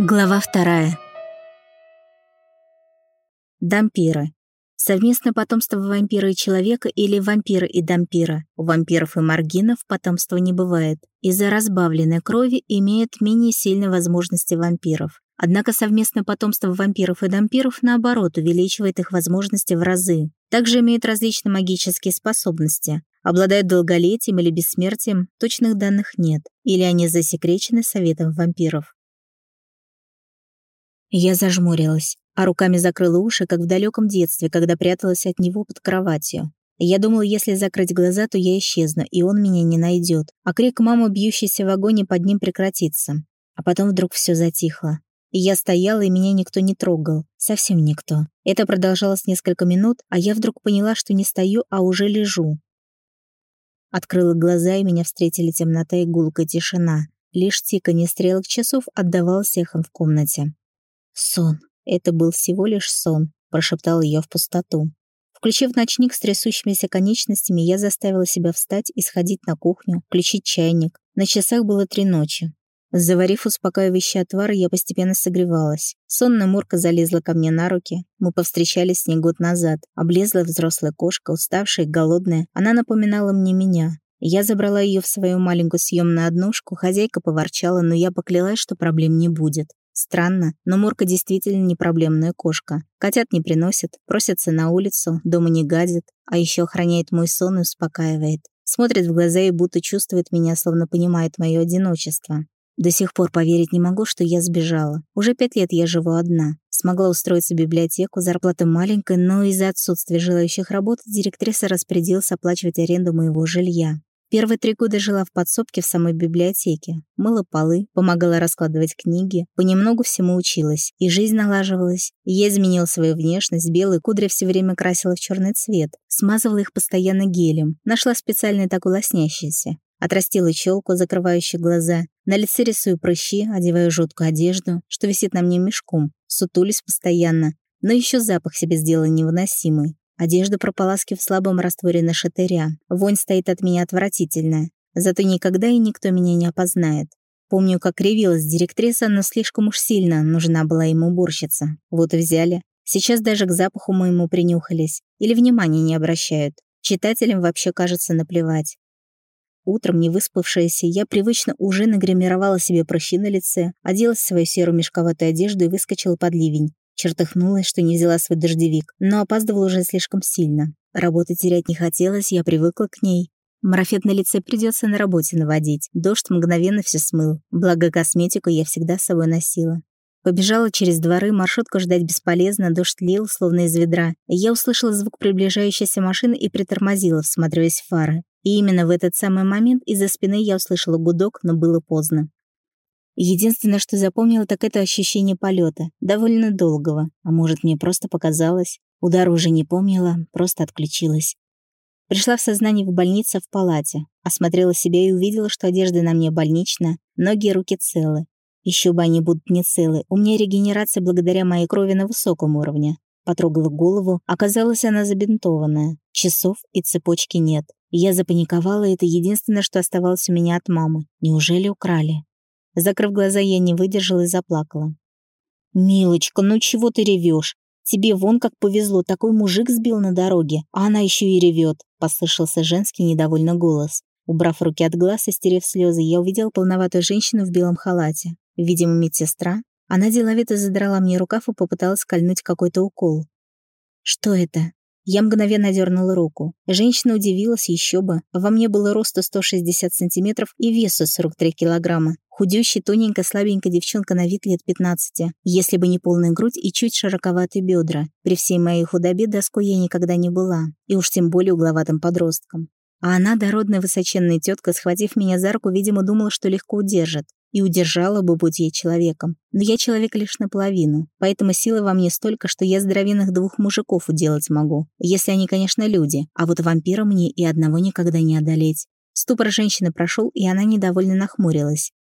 Глава вторая. Дампиры. Совместное потомство вампира и человека или вампира и дампира. У вампиров и маргинов потомства не бывает. Из-за разбавленной крови имеют менее сильные возможности вампиров. Однако совместное потомство вампиров и дампиров, наоборот, увеличивает их возможности в разы. Также имеют различные магические способности. Обладают долголетием или бессмертием, точных данных нет. Или они засекречены советом вампиров. Я зажмурилась, а руками закрыла уши, как в далеком детстве, когда пряталась от него под кроватью. Я думала, если закрыть глаза, то я исчезну, и он меня не найдет, а крик мамы, бьющийся в вагоне, под ним прекратится. А потом вдруг все затихло. И я стояла, и меня никто не трогал. Совсем никто. Это продолжалось несколько минут, а я вдруг поняла, что не стою, а уже лежу. Открыла глаза, и меня встретили темнота и гулкая тишина. Лишь тиканье стрелок часов отдавалось эхом в комнате. «Сон. Это был всего лишь сон», — прошептала я в пустоту. Включив ночник с трясущимися конечностями, я заставила себя встать и сходить на кухню, включить чайник. На часах было три ночи. Заварив успокаивающий отвар, я постепенно согревалась. Сонная Мурка залезла ко мне на руки. Мы повстречались с ней год назад. Облезла взрослая кошка, уставшая и голодная. Она напоминала мне меня. Я забрала ее в свою маленькую съемную однушку, хозяйка поворчала, но я поклялась, что проблем не будет. Странно, но Мурка действительно не проблемная кошка. Котят не приносит, просится на улицу, дома не гадит, а еще охраняет мой сон и успокаивает. Смотрит в глаза и будто чувствует меня, словно понимает мое одиночество. До сих пор поверить не могу, что я сбежала. Уже пять лет я живу одна. Смогла устроиться в библиотеку, зарплата маленькая, но из-за отсутствия желающих работать директриса распорядилась оплачивать аренду моего жилья. Первые три года жила в подсобке в самой библиотеке. Мыла полы, помогала раскладывать книги, понемногу всему училась. И жизнь налаживалась. я изменила свою внешность, белые кудри все время красила в черный цвет. Смазывала их постоянно гелем. Нашла специальный такой лоснящийся. Отрастила челку, закрывающую глаза. На лице рисую прыщи, одеваю жуткую одежду, что висит на мне мешком. Сутулись постоянно. Но еще запах себе сделала невыносимый. Одежда прополаскив в слабом растворе на шатыря. Вонь стоит от меня отвратительная. Зато никогда и никто меня не опознает. Помню, как кривилась директриса, но слишком уж сильно нужна была ему уборщица. Вот и взяли. Сейчас даже к запаху моему принюхались. Или внимания не обращают. Читателям вообще кажется наплевать. Утром, не выспавшаяся, я привычно уже нагримировала себе прыщи на лице, оделась в свою серую мешковатую одежду и выскочила под ливень. Чертыхнулась, что не взяла свой дождевик, но опаздывала уже слишком сильно. Работы терять не хотелось, я привыкла к ней. Марафет на лице придется на работе наводить. Дождь мгновенно все смыл. Благо косметику я всегда с собой носила. Побежала через дворы, маршрутку ждать бесполезно, дождь лил, словно из ведра. Я услышала звук приближающейся машины и притормозила, всматриваясь в фары. И именно в этот самый момент из-за спины я услышала гудок, но было поздно. Единственное, что запомнила, так это ощущение полета, довольно долгого, а может, мне просто показалось. Удар уже не помнила, просто отключилась. Пришла в сознание в больнице в палате, осмотрела себя и увидела, что одежда на мне больничная, ноги и руки целы. Еще бы они будут не целы, у меня регенерация благодаря моей крови на высоком уровне. Потрогала голову, оказалось, она забинтованная. Часов и цепочки нет. Я запаниковала, это единственное, что оставалось у меня от мамы. Неужели украли? Закрыв глаза, я не выдержала и заплакала. «Милочка, ну чего ты ревешь? Тебе вон как повезло, такой мужик сбил на дороге, а она еще и ревет», — послышался женский недовольный голос. Убрав руки от глаз и стерев слезы, я увидела полноватую женщину в белом халате. Видимо, медсестра. Она деловито задрала мне рукав и попыталась скольнуть какой-то укол. «Что это?» Я мгновенно дернула руку. Женщина удивилась еще бы. Во мне было роста 160 сантиметров и весу 43 килограмма. Худющая, тоненькая, слабенькая девчонка на вид лет 15. Если бы не полная грудь и чуть широковатые бедра. При всей моей худобе доской я никогда не была. И уж тем более угловатым подростком. А она, дородная высоченная тетка, схватив меня за руку, видимо, думала, что легко удержит. И удержала бы, будь я человеком. Но я человек лишь наполовину. Поэтому силы во мне столько, что я здоровенных двух мужиков уделать могу. Если они, конечно, люди. А вот вампира мне и одного никогда не одолеть. Ступор женщины прошел, и она недовольно нахмурилась.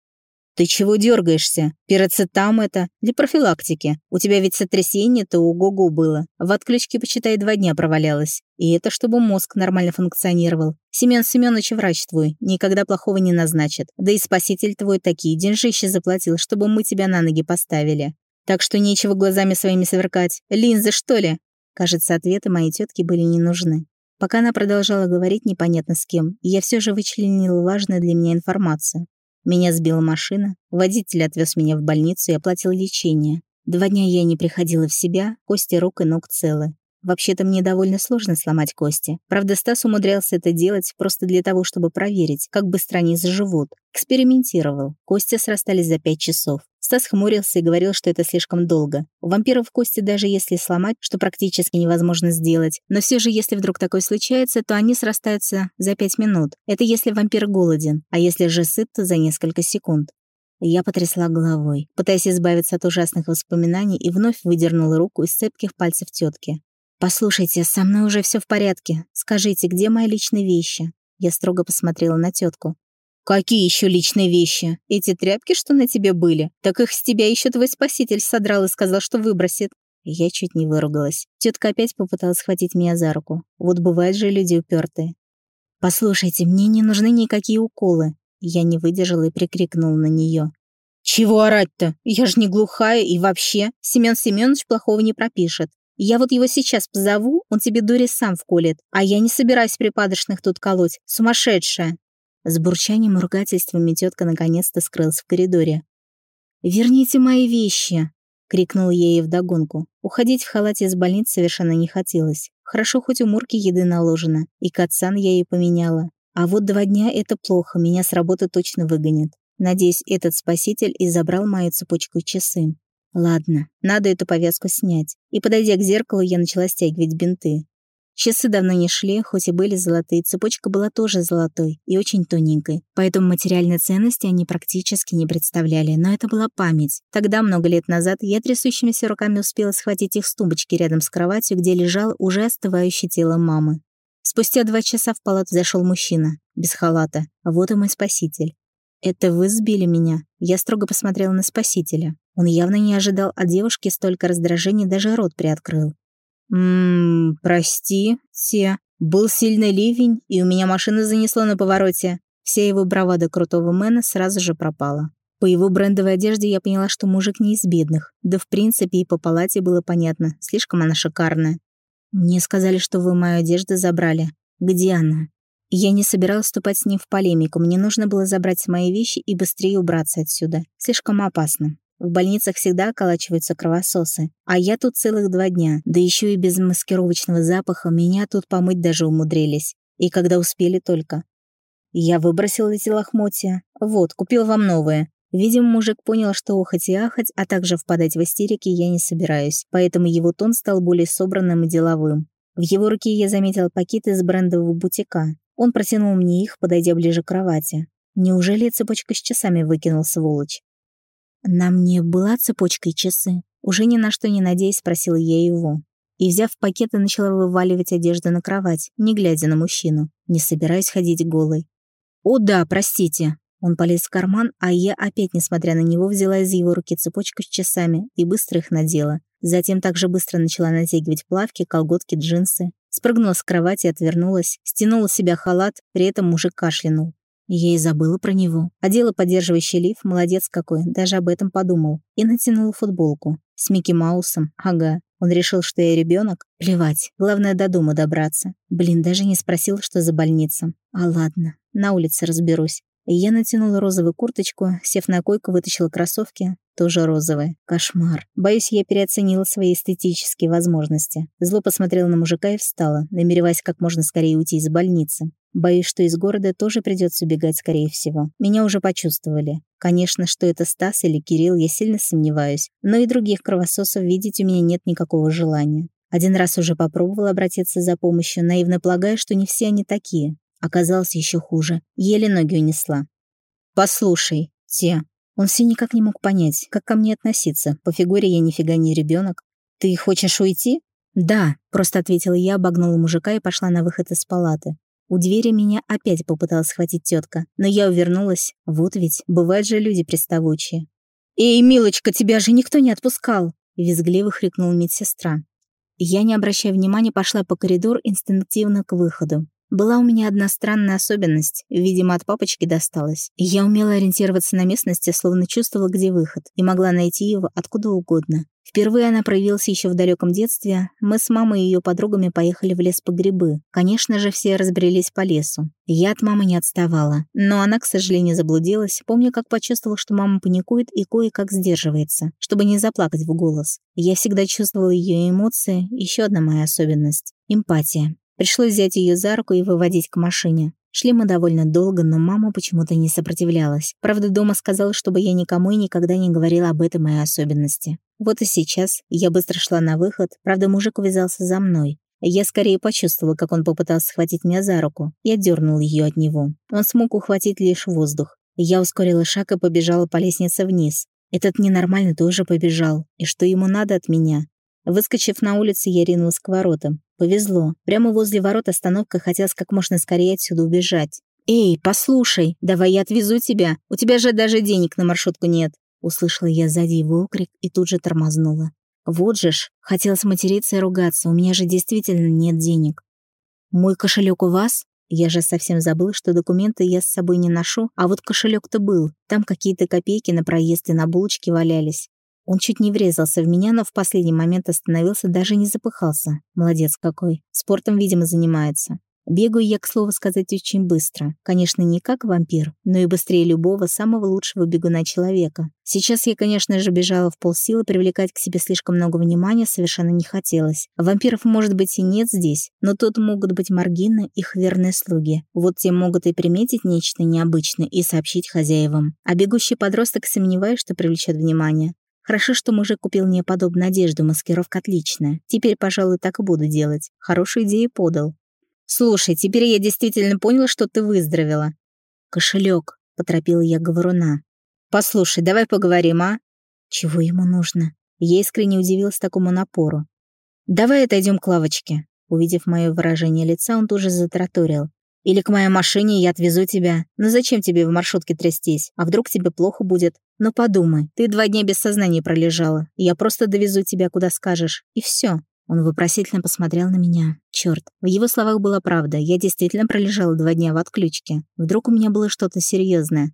«Ты чего дергаешься? Пироцетам это? Для профилактики. У тебя ведь сотрясение-то ого-го было. В отключке, почитай, два дня провалялась. И это чтобы мозг нормально функционировал. Семен Семенович врач твой, никогда плохого не назначит. Да и спаситель твой такие деньжища заплатил, чтобы мы тебя на ноги поставили. Так что нечего глазами своими сверкать. Линзы, что ли?» Кажется, ответы моей тетки были не нужны. Пока она продолжала говорить непонятно с кем, я все же вычленила важную для меня информацию. Меня сбила машина, водитель отвез меня в больницу и оплатил лечение. Два дня я не приходила в себя, кости рук и ног целы. Вообще-то мне довольно сложно сломать кости. Правда, Стас умудрялся это делать просто для того, чтобы проверить, как быстро они заживут. Экспериментировал. Кости срастались за пять часов. Стас хмурился и говорил, что это слишком долго. У вампиров кости даже если сломать, что практически невозможно сделать, но все же если вдруг такое случается, то они срастаются за пять минут. Это если вампир голоден, а если же сыт, то за несколько секунд. Я потрясла головой, пытаясь избавиться от ужасных воспоминаний и вновь выдернула руку из цепких пальцев тетки. «Послушайте, со мной уже все в порядке. Скажите, где мои личные вещи?» Я строго посмотрела на тетку. «Какие еще личные вещи? Эти тряпки, что на тебе были? Так их с тебя еще твой спаситель содрал и сказал, что выбросит». Я чуть не выругалась. Тетка опять попыталась схватить меня за руку. Вот бывают же люди упертые. «Послушайте, мне не нужны никакие уколы». Я не выдержала и прикрикнула на нее. «Чего орать-то? Я же не глухая и вообще. Семен Семенович плохого не пропишет. Я вот его сейчас позову, он тебе дури сам вколет. А я не собираюсь припадочных тут колоть. Сумасшедшая!» С бурчанием и ругательствами тетка наконец-то скрылась в коридоре. «Верните мои вещи!» — крикнула я ей вдогонку. Уходить в халате из больницы совершенно не хотелось. Хорошо, хоть у Мурки еды наложено, и кацан я ей поменяла. А вот два дня — это плохо, меня с работы точно выгонят. Надеюсь, этот спаситель и забрал мою цепочку часы. Ладно, надо эту повязку снять. И, подойдя к зеркалу, я начала стягивать бинты. Часы давно не шли, хоть и были золотые, цепочка была тоже золотой и очень тоненькой, поэтому материальной ценности они практически не представляли, но это была память. Тогда, много лет назад, я трясущимися руками успела схватить их с тумбочки рядом с кроватью, где лежало уже остывающее тело мамы. Спустя два часа в палату зашел мужчина, без халата. Вот и мой спаситель. «Это вы сбили меня?» Я строго посмотрела на спасителя. Он явно не ожидал от девушки столько раздражения, даже рот приоткрыл. «Ммм, простите. Был сильный ливень, и у меня машина занесло на повороте». Вся его бравада крутого мэна сразу же пропала. По его брендовой одежде я поняла, что мужик не из бедных. Да в принципе и по палате было понятно, слишком она шикарная. «Мне сказали, что вы мою одежду забрали. Где она?» Я не собиралась вступать с ним в полемику, мне нужно было забрать мои вещи и быстрее убраться отсюда. Слишком опасно. В больницах всегда околачиваются кровососы. А я тут целых два дня, да еще и без маскировочного запаха меня тут помыть даже умудрились. И когда успели только. Я выбросил эти лохмотья. Вот, купил вам новые. Видимо, мужик понял, что охоть и ахать, а также впадать в истерики я не собираюсь, поэтому его тон стал более собранным и деловым. В его руке я заметил пакет из брендового бутика. Он протянул мне их, подойдя ближе к кровати. Неужели цепочка с часами выкинул, сволочь? «На мне была цепочка и часы?» Уже ни на что не надеясь, спросила я его. И, взяв пакет, начала вываливать одежду на кровать, не глядя на мужчину, не собираясь ходить голой. «О да, простите!» Он полез в карман, а я, опять несмотря на него, взяла из его руки цепочку с часами и быстро их надела. Затем также быстро начала натягивать плавки, колготки, джинсы. Спрыгнула с кровати, отвернулась, стянула с себя халат, при этом мужик кашлянул. Я и забыла про него. Одела поддерживающий лиф, молодец какой, даже об этом подумал. И натянула футболку. С Микки Маусом, ага. Он решил, что я ребенок. Плевать, главное до дома добраться. Блин, даже не спросил, что за больница. А ладно, на улице разберусь. Я натянула розовую курточку, сев на койку, вытащила кроссовки, тоже розовые. Кошмар. Боюсь, я переоценила свои эстетические возможности. Зло посмотрела на мужика и встала, намереваясь как можно скорее уйти из больницы. Боюсь, что из города тоже придется убегать, скорее всего. Меня уже почувствовали. Конечно, что это Стас или Кирилл, я сильно сомневаюсь. Но и других кровососов видеть у меня нет никакого желания. Один раз уже попробовала обратиться за помощью, наивно полагая, что не все они такие. Оказалось еще хуже. Еле ноги унесла. «Послушай, те...» Он все никак не мог понять, как ко мне относиться. По фигуре я нифига не ребенок. «Ты хочешь уйти?» «Да», — просто ответила я, обогнула мужика и пошла на выход из палаты. У двери меня опять попыталась схватить тетка, но я увернулась. Вот ведь, бывают же люди приставучие. «Эй, милочка, тебя же никто не отпускал!» — визгливо хрикнула медсестра. Я, не обращая внимания, пошла по коридору инстинктивно к выходу. Была у меня одна странная особенность, видимо, от папочки досталась. Я умела ориентироваться на местности, словно чувствовала, где выход, и могла найти его откуда угодно. Впервые она проявилась еще в далеком детстве. Мы с мамой и ее подругами поехали в лес по грибы. Конечно же, все разбрелись по лесу. Я от мамы не отставала. Но она, к сожалению, заблудилась. Помню, как почувствовала, что мама паникует и кое-как сдерживается, чтобы не заплакать в голос. Я всегда чувствовала ее эмоции. Еще одна моя особенность — эмпатия. Пришлось взять ее за руку и выводить к машине. Шли мы довольно долго, но мама почему-то не сопротивлялась. Правда, дома сказала, чтобы я никому и никогда не говорила об этой моей особенности. Вот и сейчас я быстро шла на выход, правда, мужик увязался за мной. Я скорее почувствовала, как он попытался схватить меня за руку. Я дернула ее от него. Он смог ухватить лишь воздух. Я ускорила шаг и побежала по лестнице вниз. Этот ненормальный тоже побежал. И что ему надо от меня? Выскочив на улицу, я ринулась к воротам. Повезло. Прямо возле ворот остановка хотелось как можно скорее отсюда убежать. «Эй, послушай, давай я отвезу тебя. У тебя же даже денег на маршрутку нет». Услышала я сзади его окрик и тут же тормознула. Вот же ж, хотелось материться и ругаться, у меня же действительно нет денег. «Мой кошелек у вас?» Я же совсем забыл, что документы я с собой не ношу, а вот кошелек-то был. Там какие-то копейки на проезд и на булочки валялись. Он чуть не врезался в меня, но в последний момент остановился, даже не запыхался. Молодец какой. Спортом, видимо, занимается. Бегаю я, к слову сказать, очень быстро. Конечно, не как вампир, но и быстрее любого самого лучшего бегуна человека. Сейчас я, конечно же, бежала в полсилы, привлекать к себе слишком много внимания совершенно не хотелось. Вампиров, может быть, и нет здесь, но тут могут быть маргины, их верные слуги. Вот те могут и приметить нечто необычное и сообщить хозяевам. А бегущий подросток сомневаюсь, что привлечет внимание. Хорошо, что мужик купил мне подобную одежду, маскировка отличная. Теперь, пожалуй, так и буду делать. Хорошую идею подал. Слушай, теперь я действительно понял, что ты выздоровела. Кошелек, поторопила я говоруна. Послушай, давай поговорим, а? Чего ему нужно? Я искренне удивилась такому напору. Давай отойдем к лавочке. Увидев мое выражение лица, он тут же затраторил. Или к моей машине, я отвезу тебя. Но зачем тебе в маршрутке трястись? А вдруг тебе плохо будет? Но подумай, ты два дня без сознания пролежала. Я просто довезу тебя, куда скажешь. И все. Он вопросительно посмотрел на меня. Черт, в его словах была правда. Я действительно пролежала два дня в отключке. Вдруг у меня было что-то серьезное.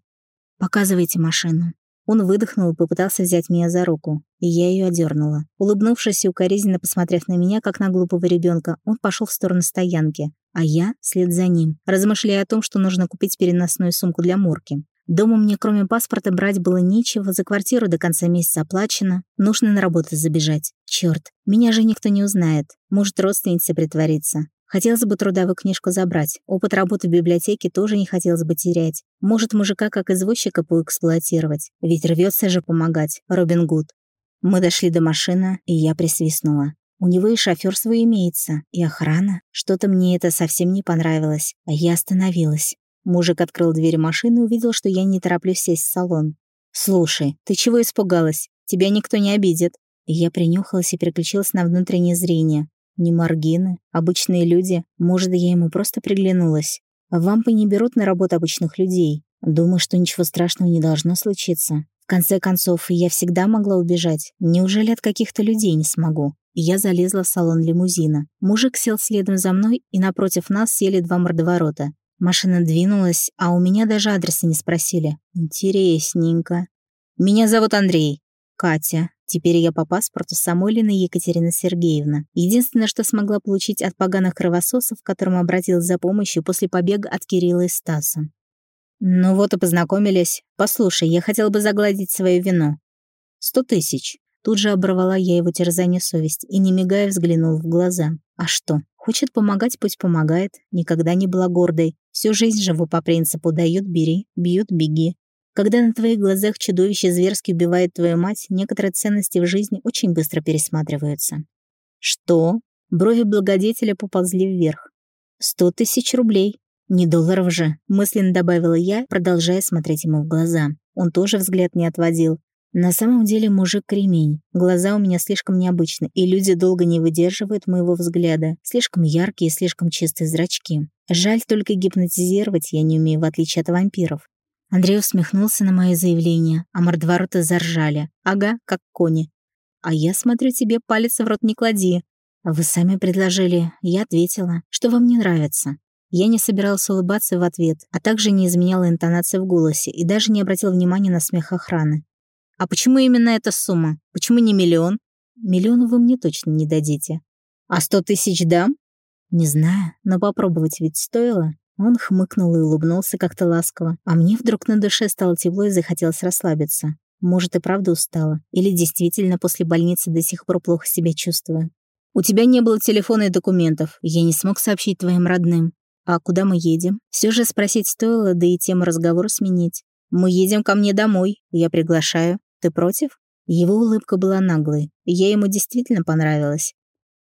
«Показывайте машину». Он выдохнул и попытался взять меня за руку, и я ее одернула. Улыбнувшись и укоризненно посмотрев на меня, как на глупого ребенка, он пошел в сторону стоянки, а я след за ним, размышляя о том, что нужно купить переносную сумку для Мурки. Дома мне кроме паспорта брать было нечего, за квартиру до конца месяца оплачено, нужно на работу забежать. Черт, меня же никто не узнает, может родственница притвориться. Хотелось бы трудовую книжку забрать, опыт работы в библиотеке тоже не хотелось бы терять. Может мужика как извозчика поэксплуатировать, ведь рвется же помогать, Робин Гуд. Мы дошли до машины, и я присвистнула. У него и шофёр свой имеется, и охрана. Что-то мне это совсем не понравилось, а я остановилась. Мужик открыл дверь машины и увидел, что я не тороплюсь сесть в салон. «Слушай, ты чего испугалась? Тебя никто не обидит». Я принюхалась и переключилась на внутреннее зрение. Не маргины, обычные люди. Может, я ему просто приглянулась. Вампы не берут на работу обычных людей. Думаю, что ничего страшного не должно случиться. Конце концов, я всегда могла убежать. Неужели от каких-то людей не смогу? Я залезла в салон лимузина. Мужик сел следом за мной, и напротив нас сели два мордоворота. Машина двинулась, а у меня даже адреса не спросили. Интересненько. Меня зовут Андрей. Катя. Теперь я по паспорту Самойлина Екатерина Сергеевна. Единственное, что смогла получить от поганых кровососов, к которым обратилась за помощью после побега от Кирилла и Стаса. Ну вот и познакомились. Послушай, я хотела бы загладить свою вину. Сто тысяч. Тут же оборвала я его терзание совести и, не мигая, взглянул в глаза. А что? Хочет помогать, пусть помогает. Никогда не была гордой. Всю жизнь живу по принципу «дают – бери, бьют – беги». Когда на твоих глазах чудовище зверски убивает твою мать, некоторые ценности в жизни очень быстро пересматриваются. Что? Брови благодетеля поползли вверх. Сто тысяч рублей. Не долларов же, мысленно добавила я, продолжая смотреть ему в глаза. Он тоже взгляд не отводил, на самом деле мужик кремень. Глаза у меня слишком необычны, и люди долго не выдерживают моего взгляда. Слишком яркие слишком чистые зрачки. Жаль только гипнотизировать я не умею, в отличие от вампиров. Андрей усмехнулся на мое заявление, а мордвороты заржали. Ага, как кони. А я смотрю, тебе палец в рот не клади. Вы сами предложили. Я ответила, что вам не нравится. Я не собиралась улыбаться в ответ, а также не изменяла интонации в голосе и даже не обратила внимания на смех охраны. «А почему именно эта сумма? Почему не миллион?» «Миллион вы мне точно не дадите». «А сто тысяч дам?» «Не знаю, но попробовать ведь стоило». Он хмыкнул и улыбнулся как-то ласково, а мне вдруг на душе стало тепло и захотелось расслабиться. Может, и правда устала. Или действительно после больницы до сих пор плохо себя чувствую. «У тебя не было телефона и документов. Я не смог сообщить твоим родным. А куда мы едем? Все же спросить стоило, да и тему разговора сменить. Мы едем ко мне домой. Я приглашаю. Ты против?» Его улыбка была наглой. Я ему действительно понравилась.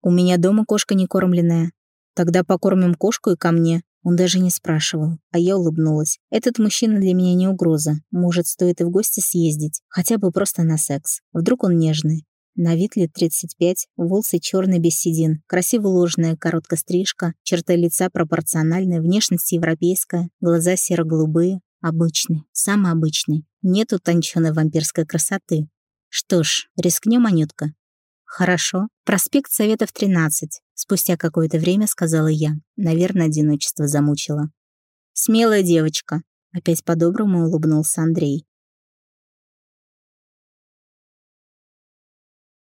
«У меня дома кошка не кормленная. Тогда покормим кошку и ко мне. Он даже не спрашивал, а я улыбнулась. Этот мужчина для меня не угроза. Может, стоит и в гости съездить, хотя бы просто на секс. Вдруг он нежный. На вид лет 35, волосы черные без седин, красиво уложенная короткая стрижка, черты лица пропорциональные, внешность европейская, глаза серо-голубые, обычный, самый обычный. Нету тончёной вампирской красоты. Что ж, рискнем, Анютка. «Хорошо. Проспект Советов, 13», — спустя какое-то время сказала я. Наверное, одиночество замучило. «Смелая девочка», — опять по-доброму улыбнулся Андрей.